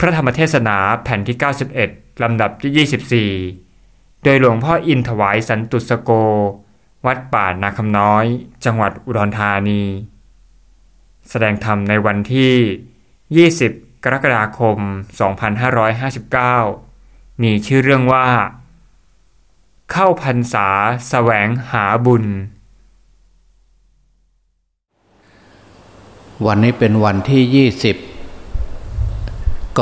พระธรรมเทศนาแผ่นที่ 91 ลำดับที่ 24 โดยหลวงพ่ออินถวายสันตุสโก วัดป่านาคำน้อย จังหวัดอุดรธานี แสดงธรรมในวันที่ 20 กรกฎาคม 2559 มีชื่อเรื่องว่า เข้าพรรษาแสวงหาบุญ วันนี้เป็นวันที่ 20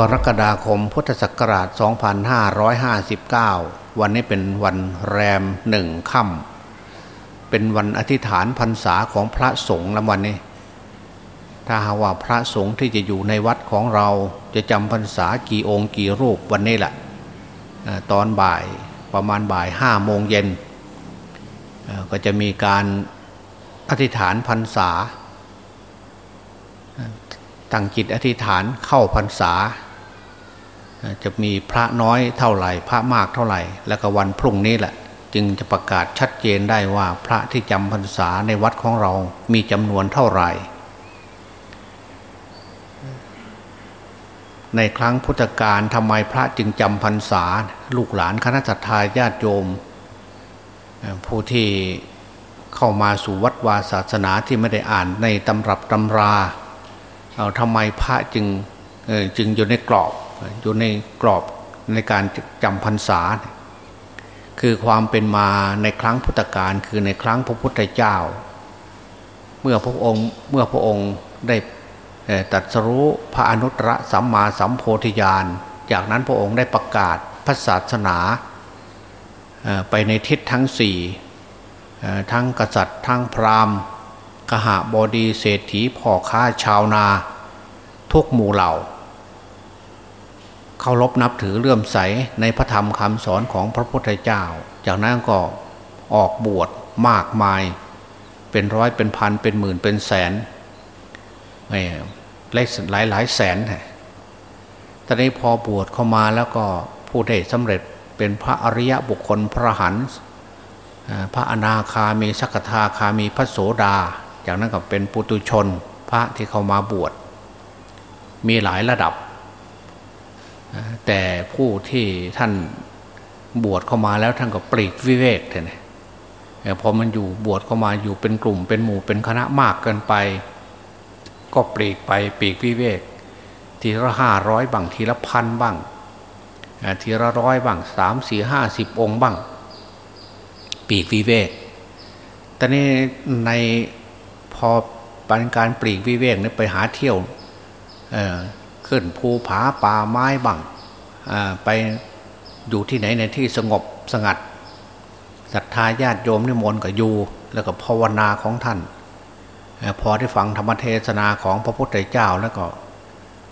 กรกฎาคมพุทธศักราช 2559 วันนี้เป็นวันแรมหนึ่งค่ำเป็นวันอธิษฐานพรรษาของพระสงฆ์ลำวันนี้ ถ้าหาว่าพระสงฆ์ที่จะอยู่ในวัดของเราจะจำพรรษากี่องค์กี่รูปวันนี้แหละตอนบ่ายประมาณบ่ายห้าโมงเย็น ก็จะมีการอธิษฐานพรรษาตั้งจิตอธิษฐานเข้าพรรษา จะมีพระน้อยเท่าไหร่ พระมากเท่าไหร่ แล้วก็วันพรุ่งนี้แหละ จึงจะประกาศชัดเจนได้ว่าพระที่จำพรรษาในวัดของเรามีจำนวนเท่าไหร่ ในครั้งพุทธกาลทำไมพระจึงจำพรรษา ลูกหลานคณะทาญาติโยม ผู้ที่เข้ามาสู่วัดวาศาสนาที่ไม่ได้อ่านในตำรับตำราเอาทำไมพระจึงจึงอยู่ในกรอบ อยู่ในกรอบในการจำพรรษา คือความเป็นมาในครั้งพุทธกาลคือในครั้งพระพุทธเจ้า เมื่อพระองค์เมื่อพระองค์ได้ตัดสรู้พระอนุตตรสัมมาสัมโพธิญาณ จากนั้นพระองค์ได้ประกาศพระศาสนาไปในทิศทั้งสี่ทั้งกษัตริย์ทั้งพราหมณ์กหาบดีเศรษฐีพ่อค้าชาวนา ทุกหมู่เหล่า เคารพนับถือเลื่อมใสในพระธรรมคำสอนของพระพุทธเจ้า จากนั้นก็ออกบวชมากมาย เป็นร้อยเป็นพันเป็นหมื่นเป็นแสนไม่หลายหลายแสนตอนนี้พอบวชเข้ามาแล้วก็ผู้ได้สำเร็จเป็นพระอริยบุคคลพระหันพระอนาคามีสักทาคามีพระโสดา จากนั้นก็เป็นปุตุชน พระที่เข้ามาบวช มีหลายระดับ แต่ผู้ที่ท่านบวชเข้ามาแล้วท่านก็ปลีกวิเวกเนี่ยพอมันอยู่บวชเข้ามาอยู่เป็นกลุ่มเป็นหมู่เป็นคณะมากเกินไป ก็ปลีกไปปลีกวิเวก ทีละห้าร้อยบ้างทีละพันบ้างทีละร้อยบ้างสามสี่ห้าสิบองค์บ้าง ปีกวิเวก แต่นี้ในพอป็นการปลีกวิเวกเนี่ยไปหาเที่ยว ขึ้นภูผาป่าไม้บังไปอยู่ที่ไหนในที่สงบสงัดศรัทธาญาติโยมนิมนต์ก็อยู่แล้วก็ภาวนาของท่านพอได้ฟังธรรมเทศนาของพระพุทธเจ้าแล้วก็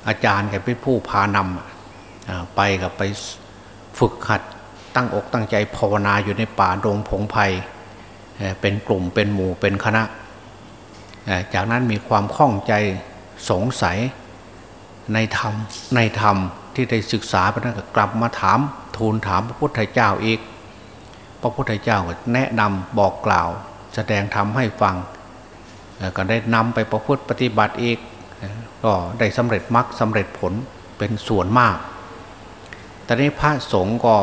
อาจารย์แกเป็นผู้พานำไปกับไปฝึกหัดตั้งอกตั้งใจภาวนาอยู่ในป่าดงพงไพ่เป็นกลุ่มเป็นหมู่เป็นคณะ จากนั้นมีความข้องใจสงสัย ในธรรมในธรรมที่ได้ศึกษาไปนั้นก็กลับมาถามทูลถามพระพุทธเจ้าอีก พระพุทธเจ้าก็แนะนำบอกกล่าว แสดงธรรมให้ฟังก็ได้นำไปประพฤติปฏิบัติอีกก็ได้สำเร็จมรรคสำเร็จผลเป็นส่วนมาก แต่นี้พระสงฆ์ก็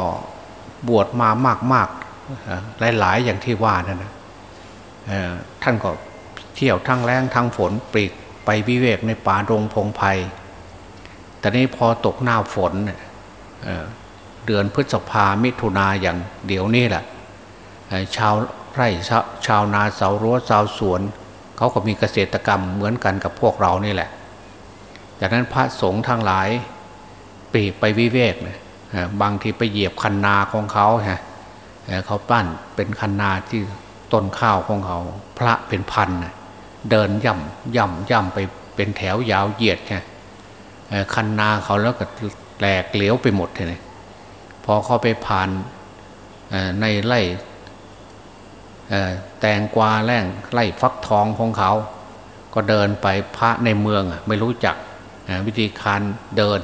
บวชมามากๆหลายๆอย่างที่ว่านั่นนะท่านก็เที่ยวทั้งแรงทั้งฝนปลีกไปวิเวกในป่าดงพงไพ่ แต่นี้พอตกหน้าฝนเเดือนพฤษภามิถุนาอย่างเดี๋ยวนี้แหละชาวไร่ชาชาวนาเสารั้วชาวสวน เขาก็มีเกษตรกรรมเหมือนกันกับพวกเรานี่แหละ จากนั้นพระสงฆ์ทั้งหลายปีไปวิเวกนะบางทีไปเหยียบคันนาของเขาฮะเขาปั้นเป็นคันนาที่ต้นข้าวของเขา พระเป็นพันเดินย่ำย่ำย่ำไปเป็นแถวยาวเหยียดไง คันนาเขาแล้วก็แหลกเหลวไปหมดเลยพอเขาไปผ่านในไร่แตงกวาแร่งไร่ฟักทองของเขา ก็เดินไปพระในเมืองไม่รู้จักวิธีการเดิน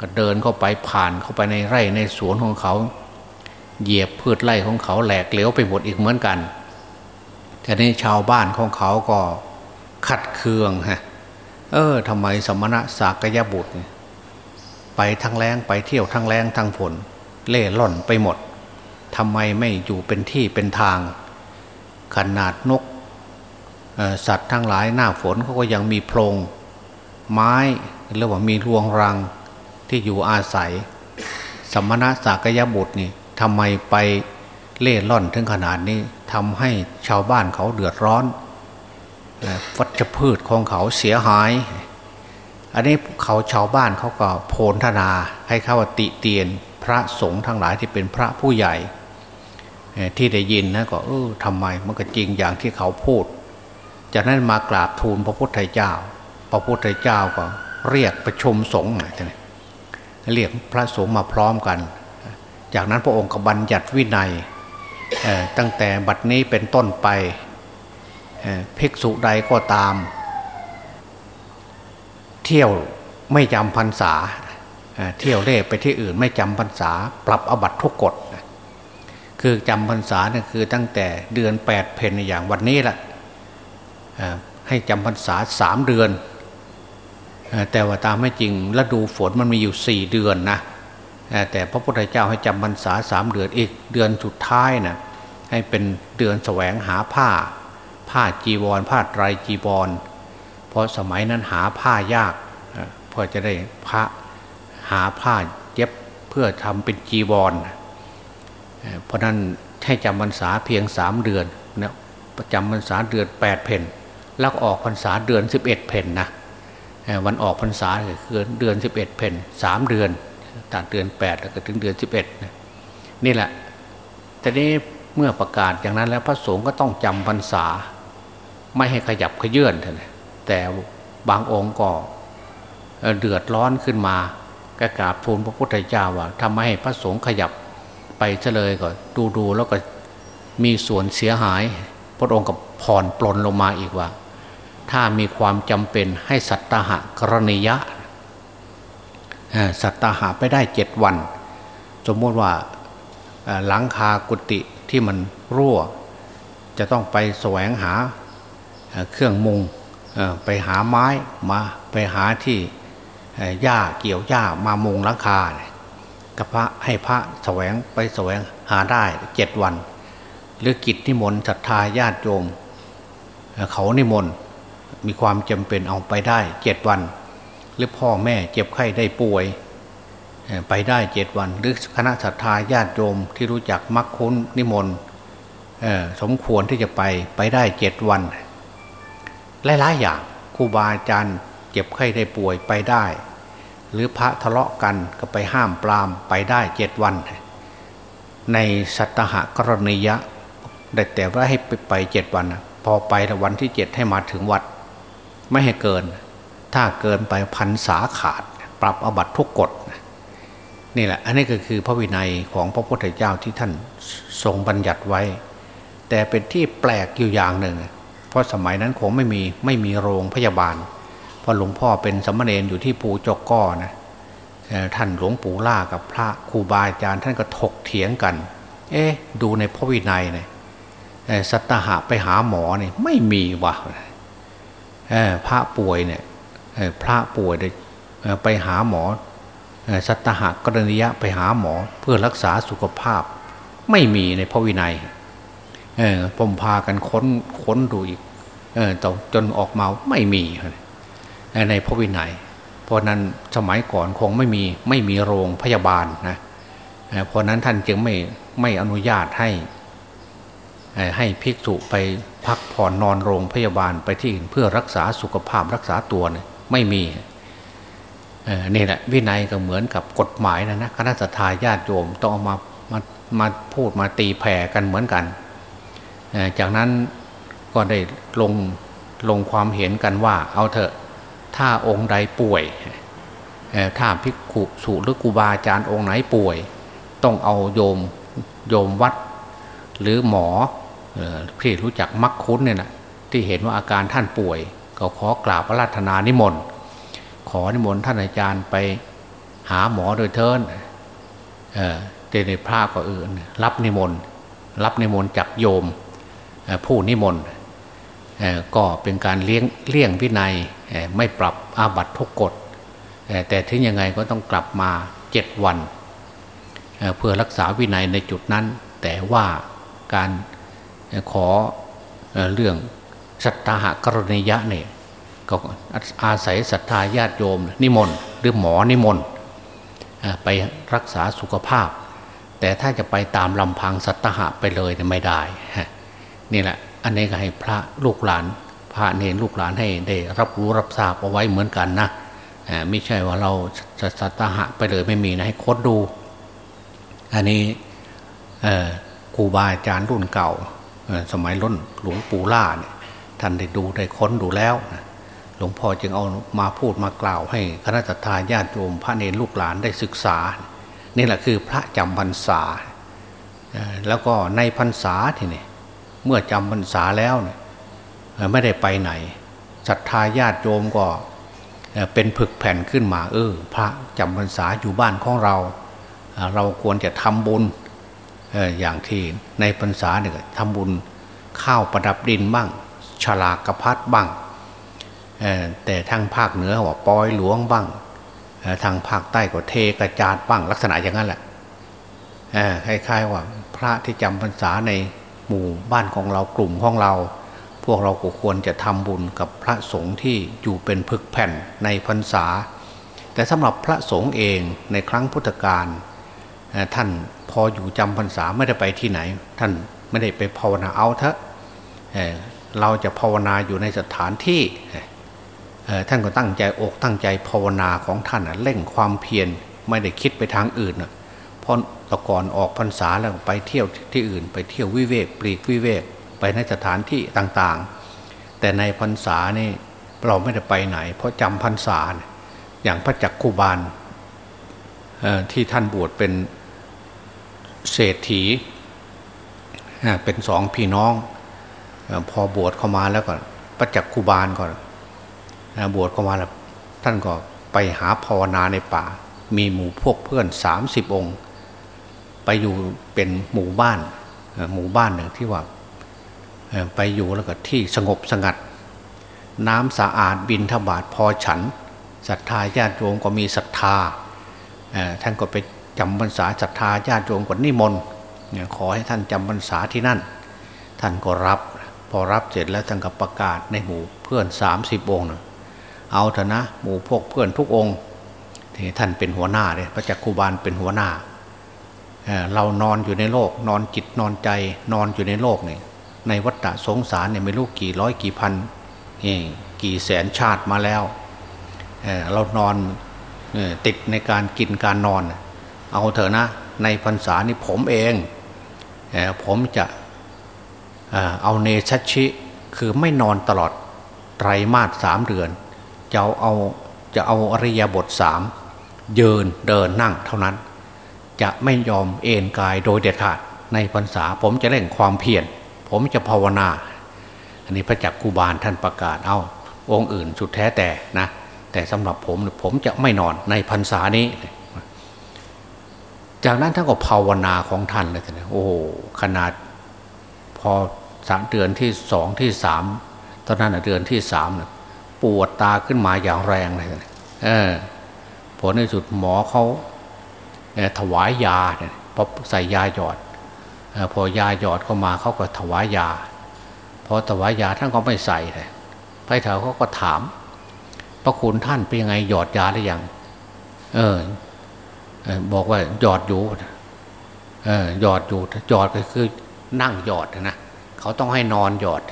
ก็เดินเข้าไปผ่านเข้าไปในไร่ในสวนของเขา เหยียบพืชไร่ของเขาแหลกเหลวไปหมดอีกเหมือนกันแต่นี้ชาวบ้านของเขาก็ขัดเคืองฮะ เออทำไมสมณะสากยบุตร ไปทั้งแรงไปเที่ยวทั้งแรงทั้งฝนเล่ล่อนไปหมดทำไมไม่อยู่เป็นที่เป็นทาง ขนาดนกสัตว์ทั้งหลายหน้าฝนเขาก็ยังมีโพรงไม้หรือว่ามีรวงรังที่อยู่อาศัย สมณะสากยบุตรนี่ทำไมไปเล่ล่อนถึงขนาดนี้ทำให้ชาวบ้านเขาเดือดร้อน วัชพืชของเขาเสียหาย อันนี้เขาชาวบ้านเขาก็โพลธนาให้เขาติเตียนพระสงฆ์ทั้งหลายที่เป็นพระผู้ใหญ่ที่ได้ยินนะก็เออทำไมมันก็จริงอย่างที่เขาพูด จากนั้นมากราบทูลพระพุทธเจ้า พระพุทธเจ้าก็เรียกประชุมสงฆ์เรียกพระสงฆ์มาพร้อมกัน จากนั้นพระองค์ก็บัญญัติวินัยตั้งแต่บัดนี้เป็นต้นไป ภิกษุใดก็ตาม เที่ยวไม่จำพรรษา เที่ยวเล่ไปที่อื่นไม่จำพรรษา ปรับอบัตทุกกฎคือจำพรรษาเนี่ยคือตั้งแต่เดือนแปดเพนอย่างวันนี้แหละให้จำพรรษาสามเดือน แต่ว่าตามไม่จริงฤดูฝนมันมีอยู่สี่เดือนนะแต่พระพุทธเจ้าให้จำพรรษาสามเดือนอีกเดือนสุดท้ายนะให้เป็นเดือนแสวงหาผ้า ผ้าจีวร ผ้าไตรจีวร เพราะสมัยนั้นหาผ้ายากเพื่อจะได้พระหาผ้าเย็บเพื่อทำเป็นจีวร เพราะนั้นให้จำพรรษาเพียงสามเดือนนะประจำพรรษาเดือนแปดเพนแล้วออกพรรษาเดือนสิบเอ็ดเพนนะวันออกพรรษาคือเดือนสิบเอ็ดเพนสามเดือนตัดเดือนแปดแล้วก็ถึงเดือนสิบเอ็ดนี่แหละแต่นี้เมื่อประกาศอย่างนั้นแล้วพระสงฆ์ก็ต้องจำพรรษา ไม่ให้ขยับขยื่นแต่บางองค์ก็เดือดร้อนขึ้นมากระกราบทูลพระพุทธเจ้าว่าทำไมให้พระสงฆ์ขยับไปเฉลยก็ดูดูแล้วก็มีส่วนเสียหาย พระองค์ก็ผ่อนปลนลงมาอีกว่า ถ้ามีความจำเป็นให้สัตตหะกรณียะสัตตหะไปได้เจ็ดวัน สมมติว่าหลังคากุฏิที่มันรั่ว จะต้องไปแสวงหา เครื่องมุงไปหาไม้มาไปหาที่หญ้าเกี่ยวหญ้ามามุงหลังคาก็พระให้พระแสวงไปแสวงหาได้เจ็ดวัน หรือกิจนิมนต์ศรัทธาญาติโยมเขานิมนต์มีความจำเป็นเอาไปได้เจ็ดวัน หรือพ่อแม่เจ็บไข้ได้ป่วย ไปได้เจ็ดวัน หรือคณะศรัทธาญาติโยมที่รู้จักมักคุ้นนิมนต์สมควรที่จะไปไปได้เจ็ดวัน หลายๆอย่างครูบาอาจารย์เจ็บไข้ได้ป่วยไปได้ หรือพระทะเลาะกันก็ไปห้ามปรามไปได้เจ็ดวัน ในสัตหกรณียะแต่แต่ว่าให้ไปเจ็ดวันพอไปวันที่เจ็ดให้มาถึงวัด ไม่ให้เกิน ถ้าเกินไปพันสาขาด ปรับอบัตทุกกฎนี่แหละอันนี้ก็คือพระวินัยของพระพุทธเจ้าที่ท่านทรงบัญญัติไว้ แต่เป็นที่แปลกอยู่อย่างหนึ่ง ราะสมัยนั้นคงไม่มีไม่มีโรงพยาบาล เพราะหลวงพ่อเป็นสมณเณรอยู่ที่ปูจกก้อนะท่านหลวงปู่ล่ากับพระครูบาอาจารย์ท่านก็ถกเถียงกัน เอ๊ะดูในพระวินัยเนี่ยสัตหะไปหาหมอเนี่ยไม่มีวะพระป่วยเนี่ยพระป่วยไปหาหมอสัตหะกรณียะไปหาหมอเพื่อรักษาสุขภาพ ไม่มีในพระวินัยผมพากันค้นค้นดูอีก จนออกมาไม่มีในพระวินัย เพราะนั้นสมัยก่อนคงไม่มีไม่มีโรงพยาบาลนะเพราะนั้นท่านจึงไม่ไม่อนุญาตให้ให้ภิกษุไปพักผ่อนนอนโรงพยาบาลไปที่อื่นเพื่อรักษาสุขภาพรักษาตัวนี่ยไม่มีนี่แหละวินัยก็เหมือนกับกฎหมายนะนะคณะสัตยาญาติโยมต้องเอามามามาพูดมาตีแผ่กันเหมือนกัน จากนั้น ก็ได้ลงลงความเห็นกันว่า เอาเถอะถ้าองค์ใดป่วยถ้าภิกขุสุหรือกูบาอาจารย์องค์ไหนป่วย ต้องเอาโยมโยมวัด หรือหมอที่รู้จักมักคุ้นเนี่ยนะที่เห็นว่าอาการท่านป่วย ก็ขอกราบพระราชนานิมนต์ขอนิมนต์ท่านอาจารย์ไปหาหมอโดยเทินเออเดในพระก็อื่น รับนิมนต์รับนิมนต์จากโยมผู้นิมนต์ ก็เป็นการเลี้ยงเลี่ยงวินัยไม่ปรับอาบัตทุกกฎแต่ถึงยังไงก็ต้องกลับมาเจ็ดวันเพื่อรักษาวินัยในจุดนั้น แต่ว่าการขอเรื่องสัตตาหกรณียะเนี่ยก็อาศัยศรัทธาญาติโยม นิมนต์หรือหมอนิมนต์ไปรักษาสุขภาพ แต่ถ้าจะไปตามลำพังสัตหะไปเลยไม่ได้ นี่แหละ อันนี้ก็ให้พระลูกหลาน พระเนรลูกหลานให้ได้รับรู้รับทราบเอาไว้เหมือนกันนะไม่ใช่ว่าเราจะสัตหะไปเลยไม่มีนะให้คดดู อันนี้ครูบาอาจารย์รุ่นเก่าสมัยรุ่นหลวงปู่ล่าเนี่ยท่านได้ดูได้ค้นดูแล้วนะหลวงพ่อจึงเอามาพูดมากล่าวให้คณะทาญาติโยมพระเนรลูกหลานได้ศึกษา นี่แหละคือพระจำพรรษา แล้วก็ในพรรษาทีนี่ เมื่อจำพรรษาแล้วเนี่ยไม่ได้ไปไหนศรัทธาญาติโยมก็เป็นผึกแผ่นขึ้นมา เออ พระจำพรรษาอยู่บ้านของเรา เราควรจะทำบุญอย่างที่ในพรรษาเนี่ยทำบุญข้าวประดับดินบ้างฉลากกระพัดบ้างแต่ทางภาคเหนือว่าปอยหลวงบ้างทางภาคใต้ก็เทกระจาดบ้างลักษณะอย่างนั้นแหละคล้ายๆว่าพระที่จำพรรษาใน หมู่บ้านของเรากลุ่มของเรา พวกเราก็ควรจะทำบุญกับพระสงฆ์ที่อยู่เป็นพึกแผ่นในพรรษา แต่สำหรับพระสงฆ์เองในครั้งพุทธกาลท่านพออยู่จำพรรษาไม่ได้ไปที่ไหน ท่านไม่ได้ไปภาวนาเอาเถอะเราจะภาวนาอยู่ในสถานที่ท่านก็ตั้งใจอกตั้งใจภาวนาของท่านเร่งความเพียรไม่ได้คิดไปทางอื่นเพราะ ตะก่อนออกพรรษาแล้วไปเที่ยวที่อื่น ไปเที่ยววิเวกปลีกวิเวก ไปในสถานที่ต่างๆ แต่ในพรรษานี่เราไม่ได้ไปไหน เพราะจำพรรษาอย่างพระจักคุบาลที่ท่านบวชเป็นเศรษฐีเป็นสองพี่น้อง พอบวชเข้ามาแล้วก็ประจักคุบาลก่อนบวชเข้ามาแล้วท่านก็ไปหาภาวนาในป่า มีหมู่พวกเพื่อนสามสิบองค์ ไปอยู่เป็นหมู่บ้านหมู่บ้านหนึ่งที่ว่าไปอยู่แล้วก็ที่สงบสงัด น้ำสะอาดบินทบาทพอฉันศรัทธาญาติโยมก็มีศรัทธาท่านก็ไปจำพรรษาศรัทธาญาติโยมก็นิมนต์ขอให้ท่านจำพรรษาที่นั่น ท่านก็รับพอรับเสร็จแล้วท่านก็ประกาศในหมู่เพื่อนสามสิบองค์เอาเถอะนะหมู่พวกเพื่อนทุกองค์ที่ท่านเป็นหัวหน้าเลยพระจักคุบาลเป็นหัวหน้า เรานอนอยู่ในโลก นอนจิตนอนใจ นอนอยู่ในโลกเนี่ยในวัฏฏะสงสารเนี่ยไม่รู้กี่ร้อยกี่พันกี่แสนชาติมาแล้วเเรานอนติดในการกินการนอน เอาเถอะนะ ในพรรษานี่ผมเองผมจะเอาเนชัชิคือไม่นอนตลอดไตรมาสสามเดือน จะเอาจะเอาอริยบทสามเยินเดินนั่งเท่านั้น จะไม่ยอมเอนกายโดยเด็ดขาด ในพรรษาผมจะเร่งความเพียรผมจะภาวนา อันนี้พระจักกูบาลท่านประกาศเอาองค์อื่นสุดแท้แต่นะแต่สำหรับผมผมจะไม่นอนในพรรษานี้ จากนั้นท่านก็ภาวนาของท่านเลยนะโอ้ขนาดพอสามเดือนที่สองที่สามตอนนั้นเดือนที่สามปวดตาขึ้นมาอย่างแรงเลยเออผลในสุดหมอเขา ถวายยาเนี่ยพอใส่ยาหยอดพอยาหยอดเข้ามาเขาก็ถวายยาพอถวายยาท่านก็ไม่ใส่เลยพระเถาเขาก็ถาม พระคุณท่านเป็นยังไงหยอดยาหรือยังเออบอกว่าหยอดอยู่เออหยอดอยู่หยอดก็คือนั่งหยอดนะเขาต้องให้นอนหยอด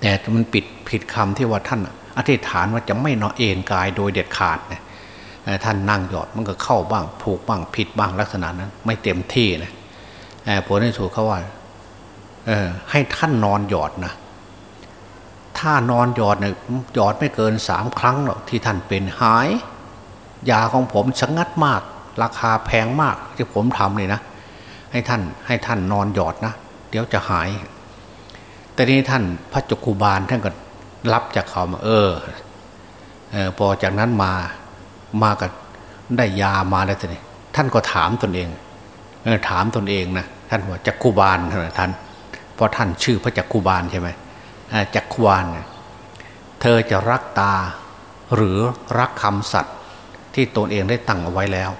แต่มันปิดผิดคำที่ว่าท่าน อธิษฐานว่าจะไม่นอนเอนกายโดยเด็ดขาดนะ ท่านนั่งหยอดมันก็เข้าบ้างผูกบ้างผิดบ้างลักษณะนั้น ไม่เต็มที่นะผลในสุดเขาว่าให้ท่านนอนหยอดนะถ้านอนหยอดเนี่ยหยอดไม่เกินสามครั้งหรอกที่ท่านเป็นหาย ยาของผมชะงัดมาก ราคาแพงมากที่ผมทำเลยนะ ให้ท่านให้ท่านนอนหยอดนะ เดี๋ยวจะหาย แต่นี้ท่านพระจุกุบาลท่านก็รับจากเขามาเออเออพอจากนั้นมา มากับได้ยามาแล้วท่านท่านก็ถามตนเองเออถามตนเองนะท่านว่าจักกุบาลท่านเพราะท่านชื่อพระจักกุบาลใช่ไหมจักกุบาลเธอจะรักตาหรือรักคำสัตว์ที่ตนเองได้ตั้งเอาไว้แล้ว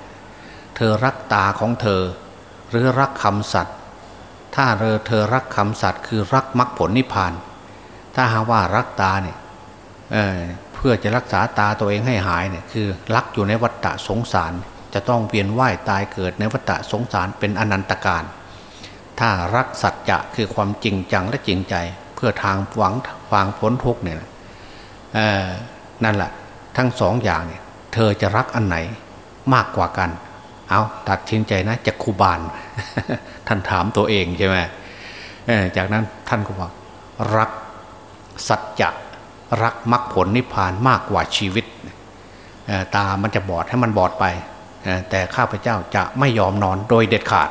เธอรักตาของเธอ หรือรักคำสัตย์ถ้าเธอเธอรักคำสัตย์คือรักมรรคผลนิพพาน ถ้าหาว่ารักตาเนี่ยเเพื่อจะรักษาตาตัวเองให้หายเนี่ยคือรักอยู่ในวัฏฏะสงสาร จะต้องเวียนว่ายตายเกิดในวัฏฏะสงสารเป็นอนันตการ ถ้ารักสัจจะคือความจริงจังและจริงใจ เพื่อทางหวังวางพ้นทุกเนี่ยนั่นแหละทั้งสองอย่างเนี่ยเธอจะรักอันไหนมากกว่ากัน เอาตัดชินใจนะจะคูบานท่านถามตัวเองใช่ไหมจากนั้นท่านก็บอกรักสัจจะ รักมรรคผลนิพพานมากกว่าชีวิตตามันจะบอดให้มันบอดไป แต่ข้าพเจ้าจะไม่ยอมนอนโดยเด็ดขาด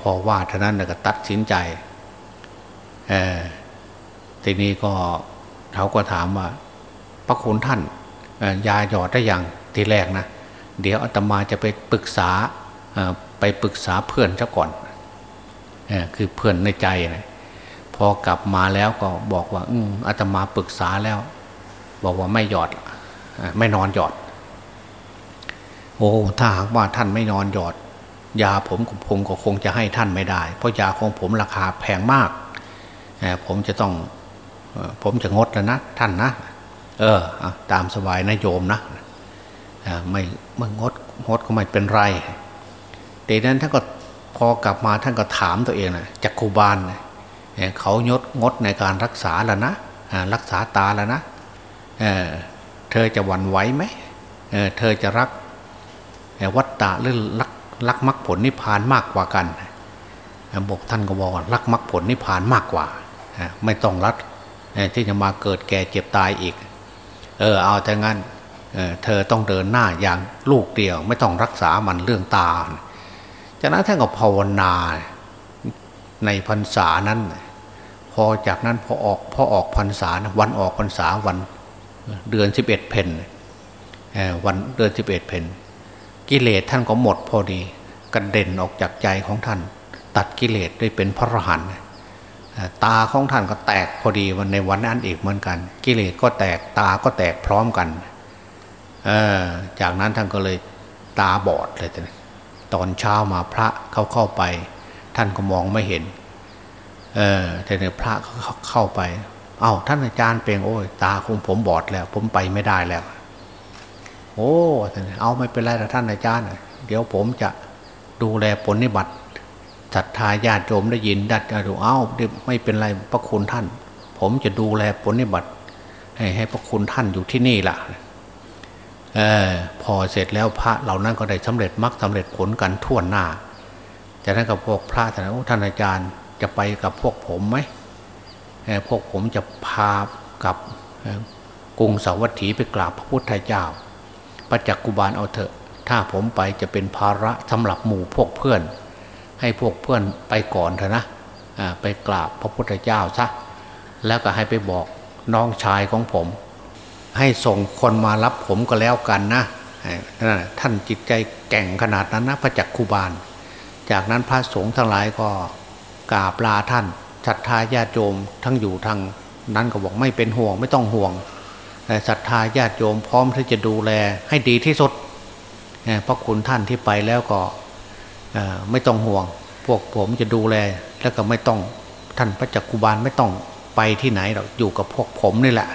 พอว่าเท่านั้นก็ตัดสินใจทีนี้ก็เขาก็ถามว่า พระคุณท่านยาหยอดได้อย่างทีแรกนะ เดี๋ยวอาตมาจะไปปรึกษาไปปรึกษาเพื่อนซะก่อนคือเพื่อนในใจนะ พอกลับมาแล้วก็บอกว่า อือาตมาปรึกษาแล้ว บอกว่าไม่หยอดไม่นอนหยอด โอ้ถ้าหากว่าท่านไม่นอนหยอด ยาผมผมก็คงจะให้ท่านไม่ได้ เพราะยาของผมราคาแพงมากผมจะต้องผมจะงดแล้วนะท่านนะ เออ ตามสบายนะโยมนะไม่เมื่องดงดก็ไม่เป็นไรแต่นั้นท่านก็พอกลับมาท่านก็ถามตัวเองนะจักคูบาล เขายดงดในการรักษาแล้วนะรักษาตาแล้วนะเเธอจะหวั่นไหวไหมเเธอจะรักวัตตะหรือรักรักมรรคผลนิพพานมากกว่ากันบอกท่านก็บอกรักมรรคผลนิพพานมากกว่าไม่ต้องรักที่จะมาเกิดแก่เจ็บตายอีก เออเอาแต่งั้นเเธอต้องเดินหน้าอย่างลูกเดียว ไม่ต้องรักษามันเรื่องตาจากนั้นท่านก็ภาวนาในพรรษานั้น พอจากนั้นพอออกพอออกพรรษาวันออกพรรษาวันเดือนสิบเอ็ดเพนวันเดือนสิบเอ็ดเพนกิเลสท่านก็หมดพอดีกระเด็นออกจากใจของท่าน ตัดกิเลสได้เป็นพระรหันต์ตาของท่านก็แตกพอดีวันในวันนั้นอีกเหมือนกัน กิเลสก็แตกตาก็แตกพร้อมกันจากนั้นท่านก็เลยตาบอดเลยตอนเช้ามาพระเขาเข้าไป ท่านก็มองไม่เห็น เออแต่เนี่ยพระเข,เข้าไป เอา้าท่านอาจารย์เปงโอ้ยตาของผมบอดแล้ว ผมไปไม่ได้แล้ว โอ้เอาไม่เป็นไรนะท่านอาจารย์ เดี๋ยวผมจะดูแลผลนิบัติศรัทธาญาติโยมได้ยินดัดดูเอ้าไม่เป็นไรพระคุณท่าน ผมจะดูแลผลนิบัติ ให้ให้พระคุณท่านอยู่ที่นี่ล่ะออพอเสร็จแล้วพระเหล่านั้นก็ได้สำเร็จมรรคสาเร็จผลกันทั่วหน้าจากนั้นกับพวกพระท่านท่านอาจารย์ จะไปกับพวกผมไหมพวกผมจะพากับกรุงสาวัตถีไปกราบพระพุทธเจ้าประจักกุบาลเอาเถอะ ถ้าผมไปจะเป็นภาระสำหรับหมู่พวกเพื่อน ให้พวกเพื่อนไปก่อนเถอะนะไปกราบพระพุทธเจ้าซะแล้วก็ให้ไปบอกน้องชายของผม ให้ส่งคนมารับผมก็แล้วกันนะท่านจิตใจแก่งขนาดนั้นนะพระจักคุบาล จากนั้นพระสงฆ์ทั้งหลายก็ กราบลาท่านศรัทธาญาติโยมทั้งอยู่ทั้งนั้นก็บอกไม่เป็นห่วงไม่ต้องห่วงศรัทธาญาติโยมพร้อมที่จะดูแลให้ดีที่สุดเพราะคุณท่านที่ไปแล้วก็ไม่ต้องห่วง พวกผมจะดูแลแล้วก็ไม่ต้องท่านพระจักกุบาลไม่ต้องไปที่ไหนหรอกอยู่กับพวกผมนี่แหละ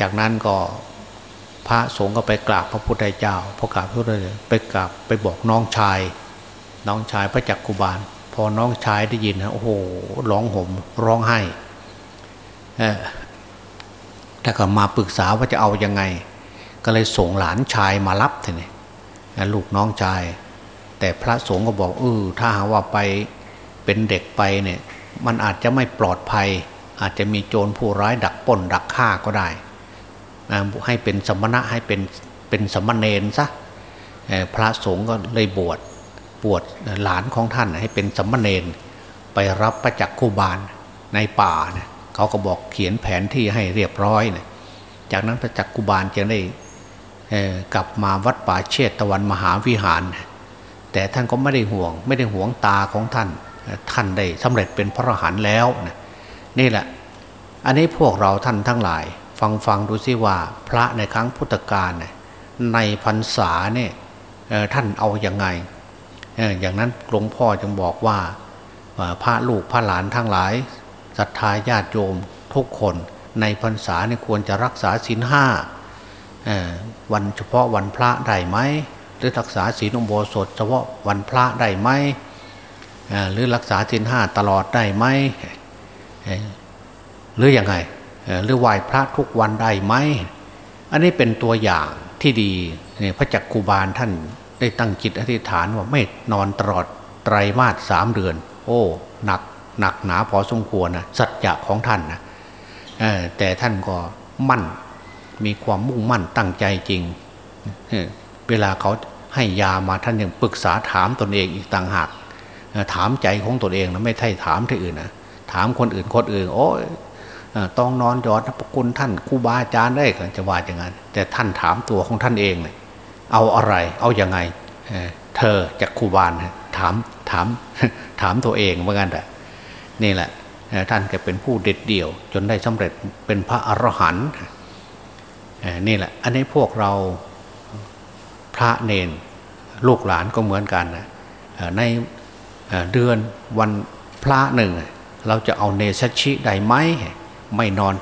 จากนั้นก็พระสงฆ์ก็ไปกราบพระพุทธเจ้าพอกราบพระพุทธเจ้าไปกราบไปบอกน้องชาย น้องชายพระจักกุบาล พอน้องชายได้ยินนะโอ้โหร้องห่มร้องไห้ถ้าก็มาปรึกษาว่าจะเอาอยัางไง ก็เลยส่งหลานชายมารับทีนี้ลูกน้องชาย แต่พระสงฆ์ก็บอกเออถ้าหาว่าไปเป็นเด็กไปเนี่ย มันอาจจะไม่ปลอดภัย อาจจะมีโจรผู้ร้ายดักป้นดักฆ่าก็ได้ ให้เป็นสมณะให้เป็นเป็นสมณเณรซะพระสงฆ์ก็เลยบวช บวชหลานของท่านให้เป็นสัมณเณรไปรับประจักษ์คูบาลในป่าเนี่ยเขาก็บอกเขียนแผนที่ให้เรียบร้อยนะจากนั้นพระจักกุบาลจึงได้กลับมาวัดป่าเชตตะวันมหาวิหาร แต่ท่านก็ไม่ได้ห่วง ไม่ได้ห่วงตาของท่าน ท่านได้สำเร็จเป็นพระอรหันต์แล้วนะนี่แหละ อันนี้พวกเราท่านทั้งหลาย ฟังฟังดูซิว่าพระในครั้งพุทธกาลในพรรษาเนี่ยท่านเอาอยัางไง อย่างนั้นหลวงพ่อจึงบอกว่าพระลูกพระหลานทั้งหลายศรัทธาญาติโยมทุกคนในพรรษาเนี่ยควรจะรักษาศีลห้าวันเฉพาะวันพระได้ไหมหรือรักษาศีลอุโบสถเฉพาะวันพระได้ไหมหรือรักษาศีลห้าตลอดได้ไหมหรืออยังไงหรือไหว้พระทุกวันได้ไหมอันนี้เป็นตัวอย่างที่ดีพระจักกุบาลท่าน ได้ตั้งจิตอธิษฐานว่าไม่นอนตลอดไตรมาสสามเดือน โอ้หนักหนักหนาพอสมควรนะสัจจะของท่านนะแต่ท่านก็มั่น มีความมุ่งมั่นตั้งใจจริง เวลาเขาให้ยามาท่านยังปรึกษาถามตนเองอีกต่างหากถามใจของตนเองนะไม่ใช่ถามที่อื่นนะถามคนอื่นคนอื่น โอ้ต้องนอนยอดพระคุณท่านครูบาอาจารย์ได้จะว่าอย่างนั้นแต่ท่านถามตัวของท่านเองเลย เอาอะไร เอาอยัางไงเธอจากครูบาลถามถามถามตัวเองเหมือนกันแต่นี่แหละท่านก็เป็นผู้เด็ดเดี่ยว จนได้สำเร็จเป็นพระอรหันต์นี่แหละ อันนี้พวกเราพระเนนลูกหลานก็เหมือนกันนะในเดือนวันพระหนึ่ง เราจะเอาเนชชิได้ไหมไม่นอน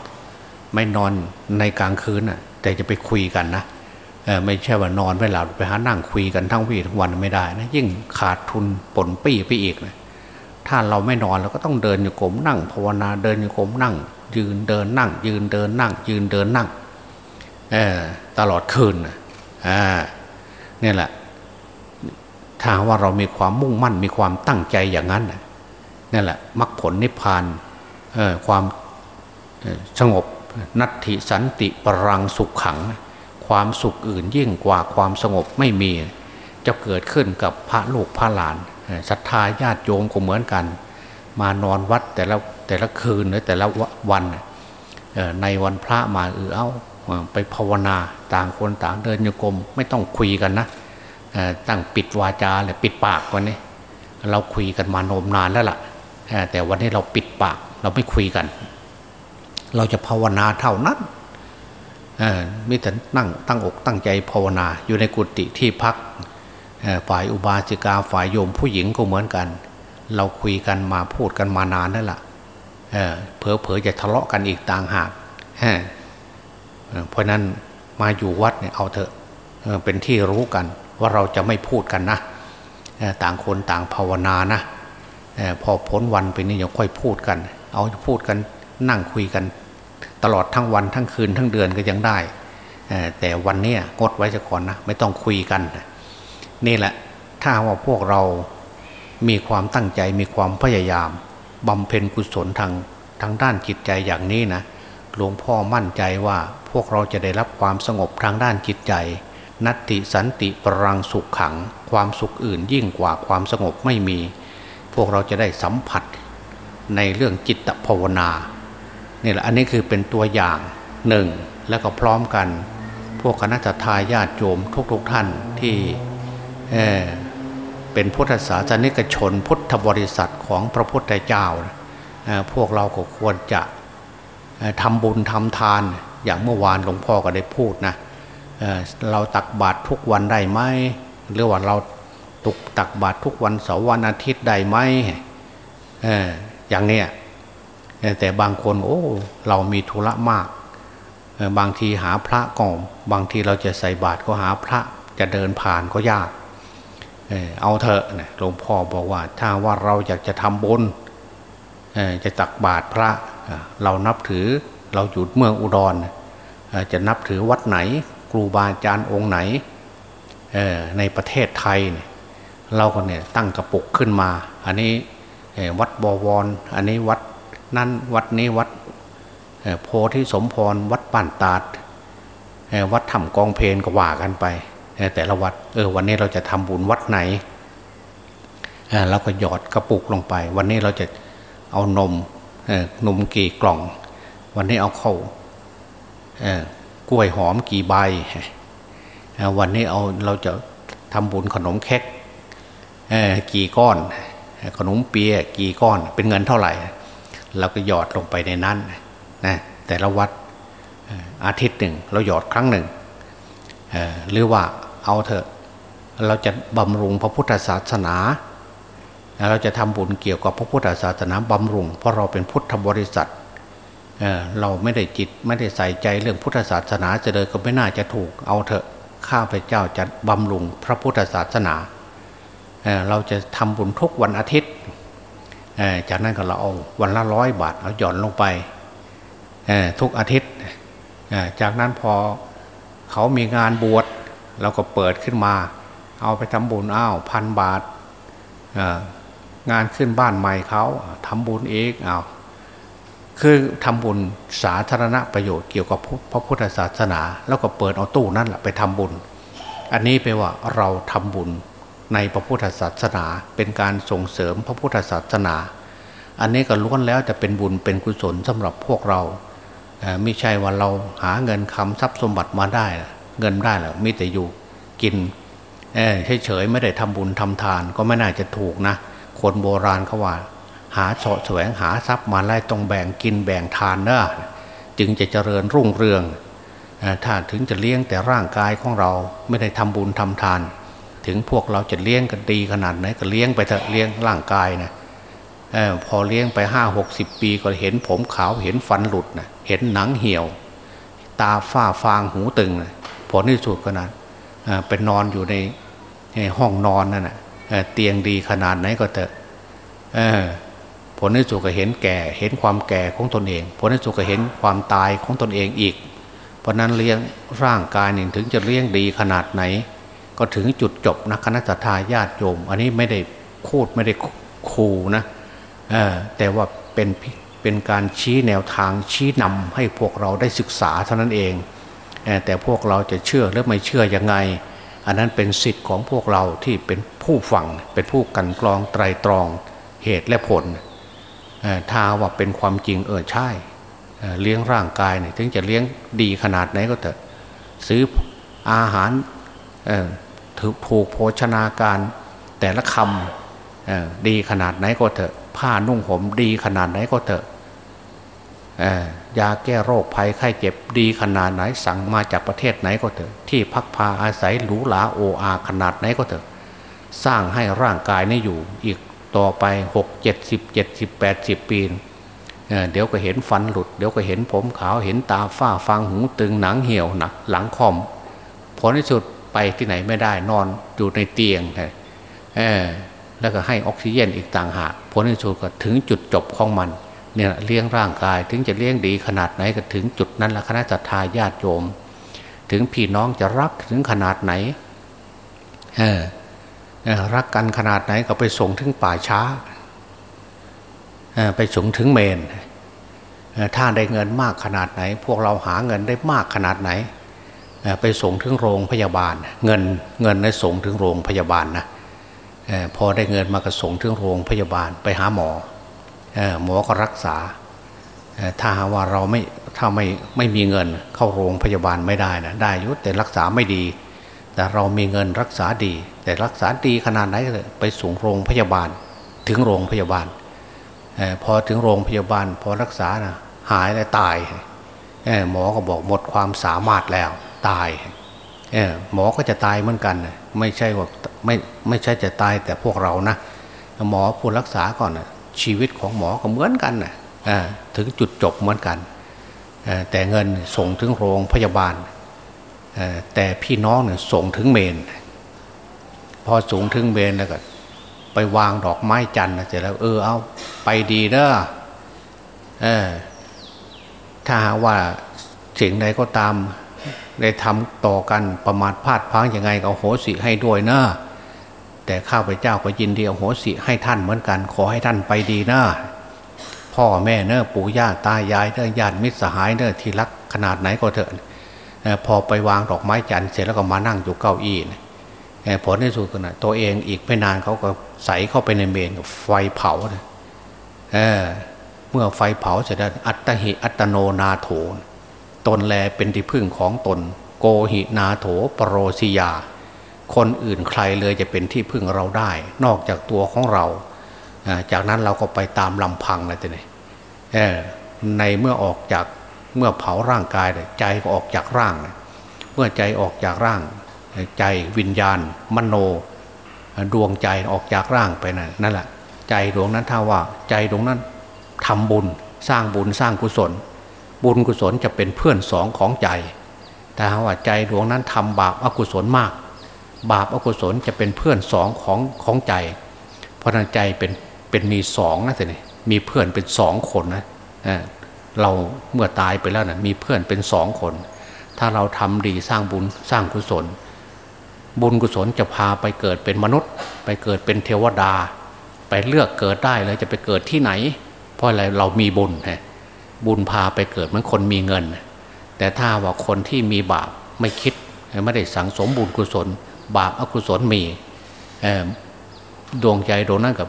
ไม่นอนในกลางคืนน่ะแต่จะไปคุยกันนะ ไม่ใช่ว่านอนไม่หลับไปหานั่งคุยกันทั้งวี่ทั้งวันไม่ได้นะยิ่งขาดทุนปนปี้ไปอีกนะถ้าเราไม่นอนเราก็ต้องเดินอยู่กลมนั่งภาวนาเดินอยู่กลมนั่ง ยืนเดินนั่ง ยืนเดินนั่ง ยืนเดินนั่งตลอดคืนอ่านี่แหละถ้าว่าเรามีความมุ่งมั่นมีความตั้งใจอย่างนั้นนั่นแหละมรรคผลนิพพานความสงบนัตถิสันติปรังสุขขัง ความสุขอื่นยิ่งกว่าความสงบไม่มี จะเกิดขึ้นกับพระลูกพระหลานศรัทธาญาติโยมก็เหมือนกัน มานอนวัดแต่ละแต่ละคืนหรือแต่ละวันในวันพระมาเออเอาไปภาวนาต่างคนต่างเดินโยกรมไม่ต้องคุยกันนะตั้งปิดวาจาเลยปิดปากวันนี้เราคุยกันมานมนานแล้วล่ะแต่วันนี้เราปิดปากเราไม่คุยกัน เราจะภาวนาเท่านั้น มิแต่นั่งตั้งอกตั้งใจภาวนาอยู่ในกุฏิที่พักฝ่ายอุบาสิกาฝ่ายโยมผู้หญิงก็เหมือนกัน เราคุยกันมาพูดกันมานานนั่นแหละเผลอเผอจะทะเลาะกันอีกต่างหากเพราะนั้นมาอยู่วัดเนี่ยเอาเถอะเป็นที่รู้กันว่าเราจะไม่พูดกันนะต่างคนต่างภาวนานะพอพ้นวันไปนี่ยังค่อยพูดกัน เอาพูดกันนั่งคุยกัน ตลอดทั้งวันทั้งคืนทั้งเดือนก็ยังได้ แต่วันนี้งดไว้จะก่อนนะไม่ต้องคุยกัน นี่แหละถ้าว่าพวกเรามีความตั้งใจมีความพยายามบำเพ็ญกุศลทางทางด้านจิตใจอย่างนี้นะหลวงพ่อมั่นใจว่าพวกเราจะได้รับความสงบทางด้านจิตใจ นัตติสันติปรังสุขขัง ความสุขอื่นยิ่งกว่าความสงบไม่มี พวกเราจะได้สัมผัสในเรื่องจิตภาวนา นี่แหละอันนี้คือเป็นตัวอย่างหนึ่งแล้วก็พร้อมกัน พวกคณะทาญาติโยมทุกๆทท่านที่เเป็นพุทธศาสนิกชนพุทธบริษัทของพระพุทธเจ้า พวกเราก็ควรจะทำบุญทำทานอย่างเมื่อวานหลวงพ่อก็ได้พูดนะเเราตักบาตรทุกวันได้ไหมหรือว่าเราตุกตักบาตรทุกวันเสาร์วันอาทิตย์ได้ไหมอย่างเนี้ย แต่บางคนโอ้ เรามีธุระมาก บางทีหาพระก่อนบางทีเราจะใส่บาตรก็หาพระจะเดินผ่านก็ยากเอาเถอะหลวงพ่อบอกว่า ถ้าว่าเราอยากจะทำบุญจะตักบาตรพระเรานับถือเราอยู่เมืองอุดรจะนับถือวัดไหน ครูบาอาจารย์องค์ไหนในประเทศไทยเราก็เนี่ยตั้งกระปุกขึ้นมา อันนี้วัดบวร อันนี้วัด นั้นวัดนี้วัดโพธิสมพรวัดป่านตาดวัดถ้ำกองเพลนก็ว่ากันไป แต่ละวัดเออวันนี้เราจะทำบุญวัดไหนเราก็หยอดกระปุกลงไป วันนี้เราจะเอานมนมกี่กล่อง วันนี้เอาเข้ากล้วยหอมกี่ใบวันนี้เอาเราจะทำบุญขนมเค้กกี่ก้อน ขนมเปียกี่ก้อนเป็นเงินเท่าไหร่ เราก็หยอดลงไปในนั้นนะแต่ละวัดอาทิตย์หนึ่งเราหยอดครั้งหนึ่งหรือว่าเอาเถอะเราจะบำรุงพระพุทธศาสนา เราจะทำบุญเกี่ยวกับพระพุทธศาสนาบำรุง เพราะเราเป็นพุทธบริษัทเเราไม่ได้จิตไม่ได้ใส่ใจเรื่องพุทธศาสนาจะเลยก็ไม่น่าจะถูกเอาเถอะข้าพเจ้าจะบำรุงพระพุทธศาสนาเเราจะทำบุญทุกวันอาทิตย์ จากนั้นก็เราเอาวันละร้อยบาทเอาหย่อนลงไปทุกอาทิตย์จากนั้นพอเขามีงานบวชเราก็เปิดขึ้นมา เอาไปทำบุญอ้าวพันบาทงานขึ้นบ้านใหม่เขาทำบุญเองเอาคือทำบุญสาธารณประโยชน์เกี่ยวกับพระพุทธศาสนา แล้วก็เปิดเอาตู้นั่นแหละไปทำบุญ อันนี้แปลว่าเราทำบุญ ในพระพุทธศาสนา เป็นการส่งเสริมพระพุทธศาสนา อันนี้ก็ล้วนแล้วจะเป็นบุญเป็นกุศลสำหรับพวกเราไม่ใช่ว่าเราหาเงินคำทรัพย์สมบัติมาได้ เงินได้หรอมีแต่อยู่กินเฉยๆไม่ได้ทำบุญทำทาน ก็ไม่น่าจะถูกนะ คนโบราณเขาว่า หาเสาะแสวงหาทรัพย์มาไล่ต้องแบ่งกินแบ่งทานเนอะจึงจะเจริญรุ่งเรืองถ้าถึงจะเลี้ยงแต่ร่างกายของเราไม่ได้ทำบุญทำทาน ถึงพวกเราจะเลี้ยงกันดีขนาดไหนก็เลี้ยงไปเถอะเลี้ยงร่างกายนะออพอเลี้ยงไปห้าหกสิบปีก็เห็นผมขาวเห็นฟันหลุดนะเห็นหนังเหี่ยว ตาฝ้าฟางหูตึงนะผลที่สุดก็นั้นเป็นนอนอยู่ในในห้องนอนนั่นนะเตียงดีขนาดไหนก็เถอะผลที่สุดก็เห็นแก่ เห็นความแก่ของตนเอง ผลที่สุดก็เห็นความตายของตนเองอีก เพราะนั้นเลี้ยงร่างกายหนึ่งถึงจะเลี้ยงดีขนาดไหน ก็ถึงจุดจบนะคณะทาญาติโยม อันนี้ไม่ได้พูดไม่ได้คูนะแต่ว่าเป็นเป็นการชี้แนวทางชี้นำให้พวกเราได้ศึกษาเท่านั้นเอง แต่พวกเราจะเชื่อหรือไม่เชื่อยังไง อันนั้นเป็นสิทธิ์ของพวกเราที่เป็นผู้ฟังเป็นผู้กันกรองไตรตรองเหตุและผลถ้าว่าเป็นความจริงเออใช่เลี้ยงร่างกายเนี่ยถึงจะเลี้ยงดีขนาดไหนก็เถอะซื้ออาหาร ถูกโภชนาการแต่ละคำดีขนาดไหนก็เถอะผ้านุ่งห่มดีขนาดไหนก็เถอะยาแก้โรคภัยไข้เจ็บดีขนาดไหนสั่งมาจากประเทศไหนก็เถอะ ที่พักพาอาศัยหรูหราโออาขนาดไหนก็เถอะ สร้างให้ร่างกายนี้อยู่อีกต่อไปหกเจ็ดสิบเจ็ดสิบแปดสิบปีเดี๋ยวก็เห็นฟันหลุด เดี๋ยวก็เห็นผมขาวเห็นตาฝ้าฟางหูตึงหนังเหี่ยวหนักหลังคอมผลที่สุด ไปที่ไหนไม่ได้นอนอยู่ในเตียงแล้วก็ให้ออกซิเจนอีกต่างหากผลที่สุดก็ถึงจุดจบของมันเนี่ยเลี้ยงร่างกายถึงจะเลี้ยงดีขนาดไหนก็ถึงจุดนั้นละคณะทาญาติโยม ถึงพี่น้องจะรักถึงขนาดไหนเออรักกันขนาดไหนก็ไปส่งถึงป่าช้าไปส่งถึงเมนถ้าได้เงินมากขนาดไหน พวกเราหาเงินได้มากขนาดไหน ไปส่งถึงโรงพยาบาล เงินเงินได้ส่งถึงโรงพยาบาลนะพอได้เงินมากระส่งถึงโรงพยาบาลไปหาหมอหมอก็รักษา ถ้าหาว่าเราไม่ถ้าไม่ไม่มีเงินเข้าโรงพยาบาลไม่ได้นะได้ยุแต่รักษาไม่ดี แต่เรามีเงินรักษาดี แต่รักษาดีขนาดไหนไปสูงโรงพยาบาลถึงโรงพยาบาลพอถึงโรงพยาบาล พอรักษานะหายแล้วตายหมอก็บอกหมดความสามารถแล้ว ตายหมอก็จะตายเหมือนกัน ไม่ใช่ว่าไม่ไม่ใช่จะตายแต่พวกเรานะหมอผู้รักษาก่อนชีวิตของหมอก็เหมือนกันนะถึงจุดจบเหมือนกัน แต่เงินส่งถึงโรงพยาบาล แต่พี่น้องเนี่ยส่งถึงเมน พอส่งถึงเมนแล้วก็ ไปวางดอกไม้จันทร์เสร็จแล้วเออเอาไปดีเด้อถ้าหาว่าสิ่งใดก็ตาม ได้ทำต่อกันประมาทพลาดพังยังไงก็โหสิให้ด้วยเนอะแต่ข้าพเจ้าก็ยินดีโหสิให้ท่านเหมือนกัน ขอให้ท่านไปดีนะพ่อแม่เนอะปู่ย่าตายายเนอะญาติมิตรสหายเนอะที่รักขนาดไหนก็เถอะพอไปวางดอกไม้จันทร์เสร็จแล้วก็มานั่งอยู่เก้าอี้ผลในสุดก็นะตัวเองอีกไม่นานเขาก็ใส่เข้าไปในเมนไฟเผาเเมื่อไฟเผาเสร็จแล้วอัตหิอัตโนนาโถน ตนแลเป็นที่พึ่งของตน โกหินาโถปรโรสิยา คนอื่นใครเลยจะเป็นที่พึ่งเราได้ นอกจากตัวของเรา จากนั้นเราก็ไปตามลำพังเลยทีนี้ในเมื่อออกจากเมื่อเผาร่างกายใจก็ออกจากร่าง เมื่อใจออกจากร่าง ใจวิญญาณ มโน ดวงใจออกจากร่างไปนั่นนั่นแหละ ใจดวงนั้นถ้าว่าใจดวงนั้นทำบุญสร้างบุญสร้างกุศล บุญกุศลจะเป็นเพื่อนสองของใจ แต่ว่าใจดวงนั้นทำบาปอกุศลมาก บาปอกุศลจะเป็นเพื่อนสองของของใจ เพราะนั้นใจเป็นเป็นมีสองนะแต่นี่มีเพื่อนเป็นสองคนนะเราเมื่อตายไปแล้วนะมีเพื่อนเป็นสองคน ถ้าเราทำดีสร้างบุญสร้างกุศล บุญกุศลจะพาไปเกิดเป็นมนุษย์ ไปเกิดเป็นเทวดา ไปเลือกเกิดได้เลยจะไปเกิดที่ไหน เพราะอะไรเรามีบุญฮะ บุญพาไปเกิดเหมือนคนมีเงิน แต่ถ้าว่าคนที่มีบาปไม่คิดไม่ได้สังสมบุญกุศล บาปอกุศลมีดวงใจดวงนั้นกับ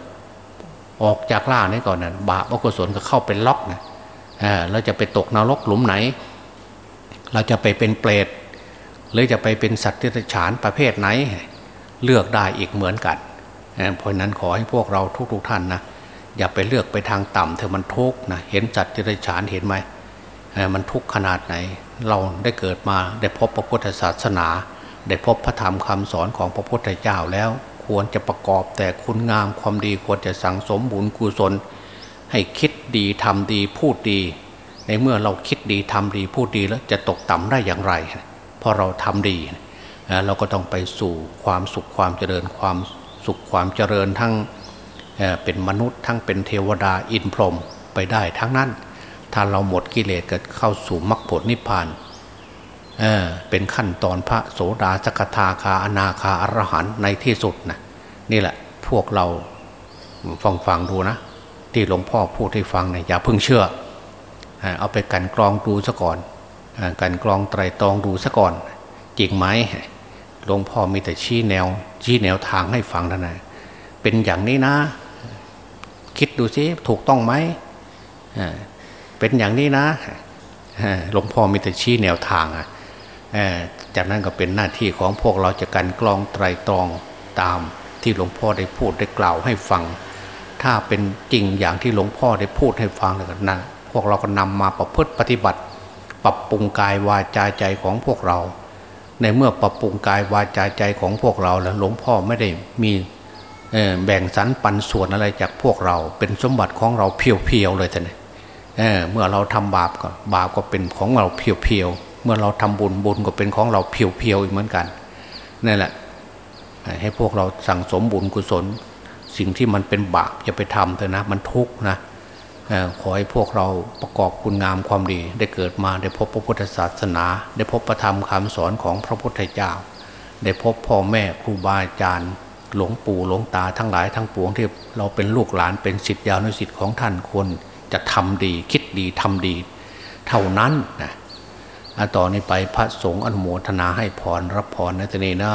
ออกจากล่านี้ก่อนนะบาปอกุศลก็เข้าเป็นล็อกนะเราจะไปตกนรกหลุมไหน เราจะไปเป็นเปรตหรือจะไปเป็นสัตว์ที่ฉานประเภทไหน เลือกได้อีกเหมือนกันเพราะนั้นขอให้พวกเราทุกๆทท่านนะ อย่าไปเลือกไปทางต่ำเธอมันทุกข์นะเห็นสัตว์ที่ฉานเห็นไหมมันทุกข์ขนาดไหน เราได้เกิดมาได้พบพระพุทธศาสนา ได้พบพระธรรมคำสอนของพระพุทธเจ้าแล้วควรจะประกอบแต่คุณงามความดีควรจะสั่งสมบุญกุศล ให้คิดดีทำดีพูดดี ในเมื่อเราคิดดีทำดีพูดดีแล้วจะตกต่ำได้อย่างไรพอเราทำดี เราก็ต้องไปสู่ความสุขความเจริญความสุขความเจริญทั้ง เป็นมนุษย์ทั้งเป็นเทวดาอินพรหมไปได้ทั้งนั้น ถ้าเราหมดกิเลสเก็เข้าสู่มรรคผลนิพพานเเป็นขั้นตอนพระโสดาสกทาคาอนาคาอรหันในที่สุดนะนี่แหละพวกเราฟังฟังดูนะ ที่หลวงพ่อพูดให้ฟังเนะี่ยอย่าเพิ่งเชื่อ เอาไปกันกรองดูซะก่อนกันกรองไตรตรองดูซะก่อน จริงไหมหลวงพ่อมีแต่ชี้แนว ชี้แนวทางให้ฟังเท่านั้นเป็นอย่างนี้นะ คิดดูสิถูกต้องไหมเป็นอย่างนี้นะหลวงพ่อมีแต่ชี้แนวทางอะจากนั้นก็เป็นหน้าที่ของพวกเราจะกันกรองไตรตรองตามที่หลวงพ่อได้พูดได้กล่าวให้ฟัง ถ้าเป็นจริงอย่างที่หลวงพ่อได้พูดให้ฟังแล้วนะพวกเราก็นำมาประพฤติปฏิบัติ ปรับปรุงกายวาจาใจของพวกเรา ในเมื่อปรับปรุงกายวาจาใจของพวกเราแล้วหลวงพ่อไม่ได้มี แบ่งสรรปันส่วนอะไรจากพวกเราเป็นสมบัติของเราเพียวๆเลยท่านเเมื่อเราทำบาปก็บาปก็เป็นของเราเพียวๆเมื่อเราทำบุญบุญก็เป็นของเราเพียวๆอีกเหมือนกันนั่นแหละ ให้พวกเราสั่งสมบุญกุศล สิ่งที่มันเป็นบาปอย่าไปทำเถอะนะ มันทุกข์นะขอให้พวกเราประกอบคุณงามความดี ได้เกิดมาได้พบพระพุทธศาสนา ได้พบประธรรมคำสอนของพระพุทธเจ้า ได้พบพ่อแม่ครูบาอาจารย์ หลวงปู่หลวงตาทั้งหลายทั้งปวงที่เราเป็นลูกหลานเป็นสิทธิยาวนุสิทธิ์ของท่านควรจะทำดีคิดดีทำดี เท่านั้นนะต่อนนี้ไปพระสงฆ์อนุโมทนาให้พรรับพรในตนีนะ